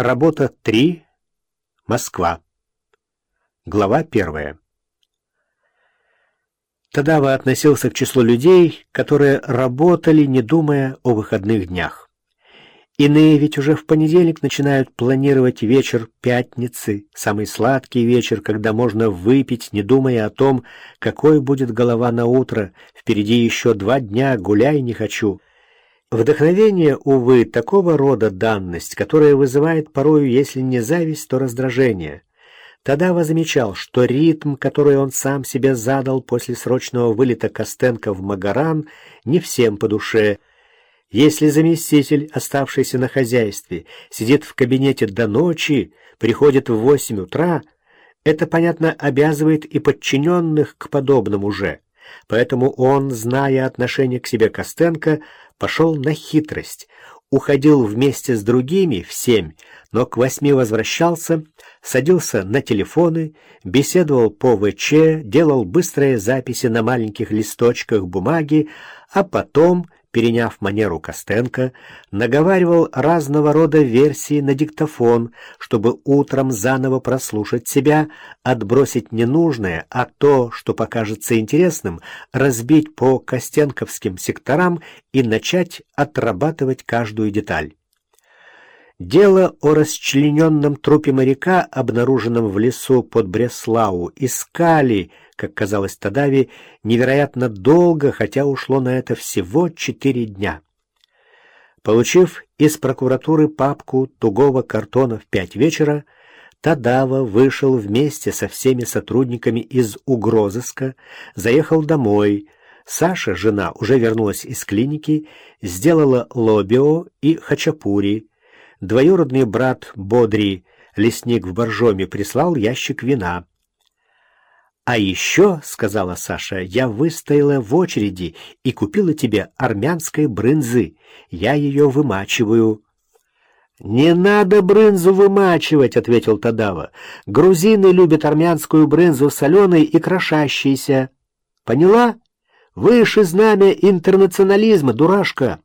Работа 3. Москва. Глава первая. Тадава относился к числу людей, которые работали, не думая о выходных днях. Иные ведь уже в понедельник начинают планировать вечер пятницы, самый сладкий вечер, когда можно выпить, не думая о том, какой будет голова на утро. Впереди еще два дня, гуляй не хочу. Вдохновение, увы, такого рода данность, которая вызывает порою, если не зависть, то раздражение. Тадава замечал, что ритм, который он сам себе задал после срочного вылета Костенко в Магаран, не всем по душе. Если заместитель, оставшийся на хозяйстве, сидит в кабинете до ночи, приходит в восемь утра, это, понятно, обязывает и подчиненных к подобному же. Поэтому он, зная отношение к себе Костенко, пошел на хитрость, уходил вместе с другими в семь, но к восьми возвращался, садился на телефоны, беседовал по ВЧ, делал быстрые записи на маленьких листочках бумаги, а потом переняв манеру Костенко, наговаривал разного рода версии на диктофон, чтобы утром заново прослушать себя, отбросить ненужное, а то, что покажется интересным, разбить по костенковским секторам и начать отрабатывать каждую деталь. Дело о расчлененном трупе моряка, обнаруженном в лесу под Бреслау, искали, как казалось Тадави, невероятно долго, хотя ушло на это всего четыре дня. Получив из прокуратуры папку тугого картона в пять вечера, Тадава вышел вместе со всеми сотрудниками из угрозыска, заехал домой. Саша, жена, уже вернулась из клиники, сделала лобио и хачапури, двоюродный брат Бодри, лесник в Боржоме, прислал ящик вина. «А еще, — сказала Саша, — я выстояла в очереди и купила тебе армянской брынзы. Я ее вымачиваю». «Не надо брынзу вымачивать», — ответил Тадава. «Грузины любят армянскую брынзу соленой и крошащейся. Поняла? Выше знамя интернационализма, дурашка».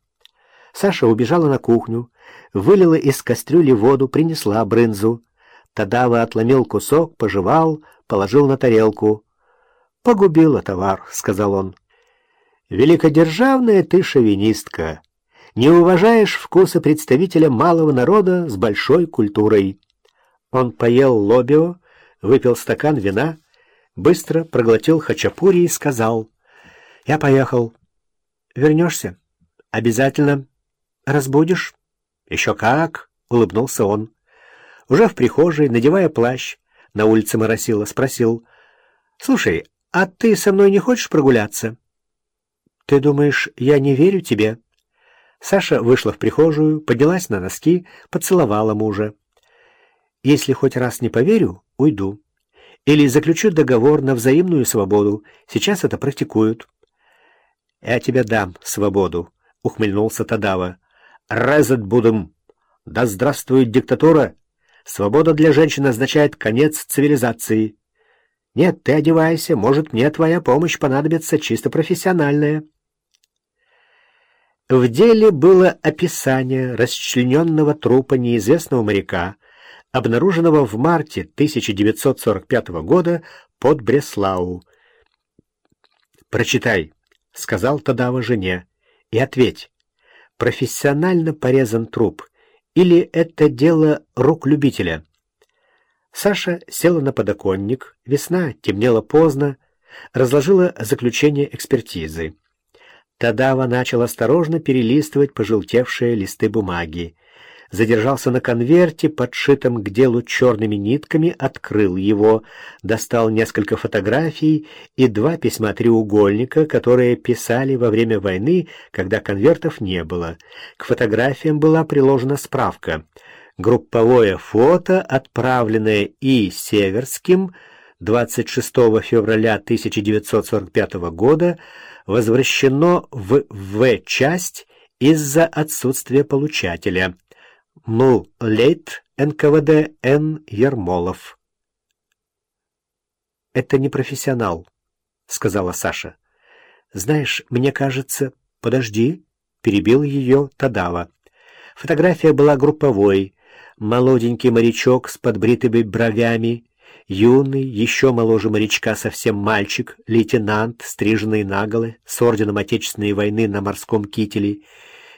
Саша убежала на кухню, вылила из кастрюли воду, принесла брынзу. Тадава отломил кусок, пожевал, положил на тарелку. «Погубила товар», — сказал он. «Великодержавная ты шовинистка. Не уважаешь вкуса представителя малого народа с большой культурой». Он поел лобио, выпил стакан вина, быстро проглотил хачапури и сказал. «Я поехал. Вернешься? Обязательно. Разбудишь?» «Еще как!» — улыбнулся он. Уже в прихожей, надевая плащ, на улице моросило, спросил. «Слушай, а ты со мной не хочешь прогуляться?» «Ты думаешь, я не верю тебе?» Саша вышла в прихожую, поднялась на носки, поцеловала мужа. «Если хоть раз не поверю, уйду. Или заключу договор на взаимную свободу. Сейчас это практикуют». «Я тебе дам свободу», — ухмыльнулся Тадава резать будем. Да здравствует диктатура! Свобода для женщин означает конец цивилизации. Нет, ты одевайся, может, мне твоя помощь понадобится чисто профессиональная. В деле было описание расчлененного трупа неизвестного моряка, обнаруженного в марте 1945 года под Бреслау. «Прочитай», — сказал Тадава жене, — «и ответь, профессионально порезан труп, или это дело рук любителя. Саша села на подоконник, весна темнела поздно, разложила заключение экспертизы. Тадава начал осторожно перелистывать пожелтевшие листы бумаги задержался на конверте, подшитом к делу черными нитками, открыл его, достал несколько фотографий и два письма-треугольника, которые писали во время войны, когда конвертов не было. К фотографиям была приложена справка. Групповое фото, отправленное И. Северским 26 февраля 1945 года, возвращено в В-часть из-за отсутствия получателя. Мл Лейт НКВД Н. Ермолов. «Это не профессионал», — сказала Саша. «Знаешь, мне кажется...» «Подожди», — перебил ее Тадава. Фотография была групповой. молоденький морячок с подбритыми бровями, юный, еще моложе морячка совсем мальчик, лейтенант, стриженный наголо, с орденом Отечественной войны на морском кителе,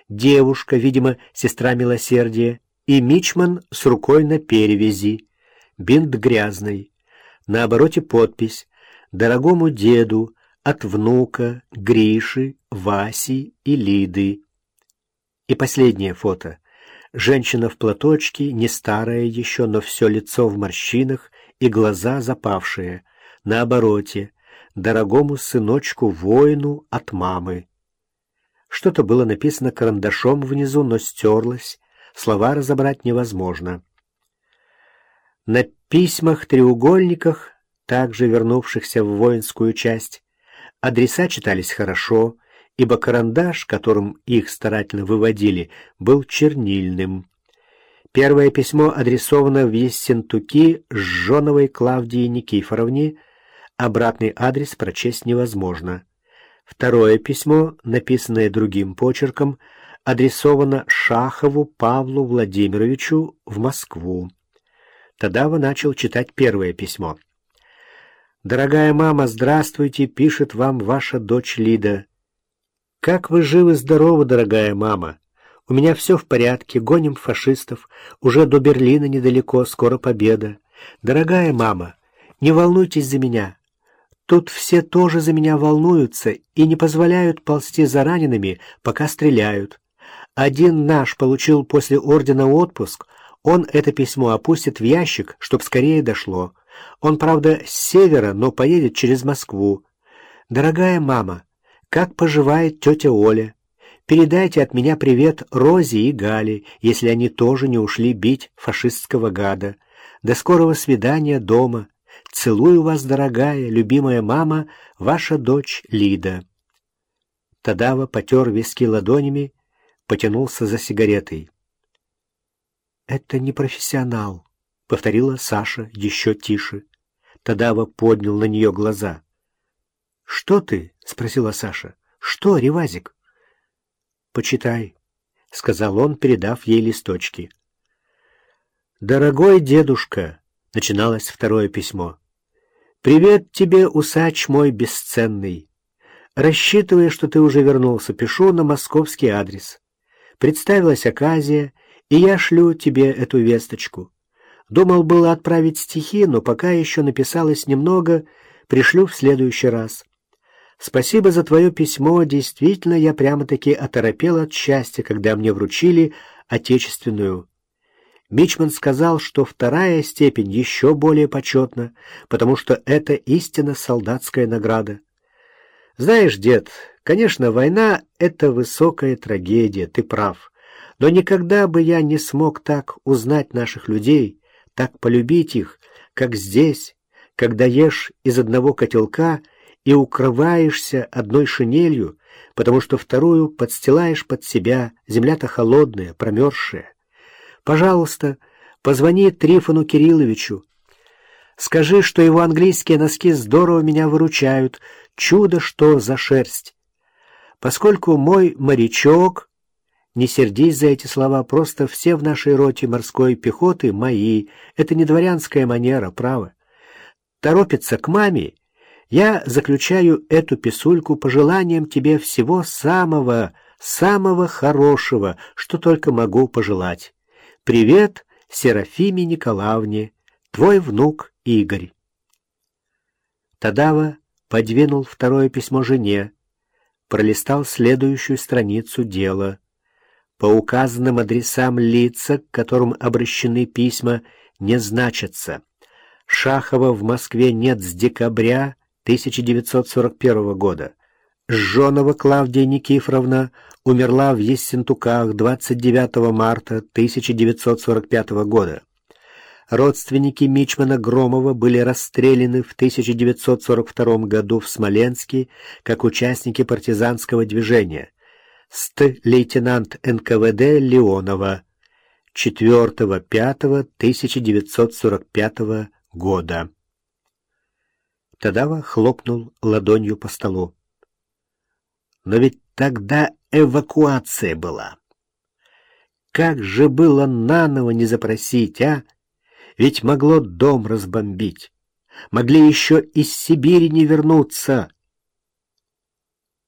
девушка, видимо, сестра милосердия, и мичман с рукой на перевязи, бинт грязный. На обороте подпись «Дорогому деду от внука Гриши, Васи и Лиды». И последнее фото. Женщина в платочке, не старая еще, но все лицо в морщинах и глаза запавшие. На обороте «Дорогому сыночку-воину от мамы». Что-то было написано карандашом внизу, но стерлось. Слова разобрать невозможно. На письмах-треугольниках, также вернувшихся в воинскую часть, адреса читались хорошо, ибо карандаш, которым их старательно выводили, был чернильным. Первое письмо адресовано в Ессентуки Жжоновой Клавдии Никифоровне, обратный адрес прочесть невозможно. Второе письмо, написанное другим почерком, адресовано Шахову Павлу Владимировичу в Москву. Тадава начал читать первое письмо. «Дорогая мама, здравствуйте, пишет вам ваша дочь Лида. Как вы живы-здоровы, дорогая мама? У меня все в порядке, гоним фашистов, уже до Берлина недалеко, скоро победа. Дорогая мама, не волнуйтесь за меня, Тут все тоже за меня волнуются и не позволяют ползти за ранеными, пока стреляют. Один наш получил после ордена отпуск, он это письмо опустит в ящик, чтоб скорее дошло. Он, правда, с севера, но поедет через Москву. Дорогая мама, как поживает тетя Оля? Передайте от меня привет Розе и Гале, если они тоже не ушли бить фашистского гада. До скорого свидания дома. Целую вас, дорогая, любимая мама, ваша дочь Лида. Тадава потер виски ладонями, потянулся за сигаретой. «Это не профессионал», — повторила Саша еще тише. Тадава поднял на нее глаза. «Что ты?» — спросила Саша. «Что, Ревазик?» «Почитай», — сказал он, передав ей листочки. «Дорогой дедушка», — начиналось второе письмо, — «привет тебе, усач мой бесценный. Рассчитывая, что ты уже вернулся, пишу на московский адрес. Представилась оказия, и я шлю тебе эту весточку. Думал было отправить стихи, но пока еще написалось немного, пришлю в следующий раз. Спасибо за твое письмо, действительно, я прямо-таки оторопел от счастья, когда мне вручили отечественную. Мичман сказал, что вторая степень еще более почетна, потому что это истинно солдатская награда. Знаешь, дед, конечно, война — это высокая трагедия, ты прав. Но никогда бы я не смог так узнать наших людей, так полюбить их, как здесь, когда ешь из одного котелка и укрываешься одной шинелью, потому что вторую подстилаешь под себя, земля-то холодная, промерзшая. Пожалуйста, позвони Трифону Кирилловичу. Скажи, что его английские носки здорово меня выручают, Чудо, что за шерсть! Поскольку мой морячок... Не сердись за эти слова, просто все в нашей роте морской пехоты мои. Это не дворянская манера, право. Торопится к маме. Я заключаю эту писульку пожеланием тебе всего самого, самого хорошего, что только могу пожелать. Привет Серафиме Николаевне, твой внук Игорь. Тадава подвинул второе письмо жене, пролистал следующую страницу дела. По указанным адресам лица, к которым обращены письма, не значатся. Шахова в Москве нет с декабря 1941 года. Жжонова Клавдия Никифоровна умерла в Ессентуках 29 марта 1945 года родственники Мичмана Громова были расстреляны в 1942 году в Смоленске как участники партизанского движения. Ст. лейтенант НКВД Леонова 4.5.1945 года. Тадава хлопнул ладонью по столу. Но ведь тогда эвакуация была. как же было наново не запросить, а? Ведь могло дом разбомбить. Могли еще из Сибири не вернуться.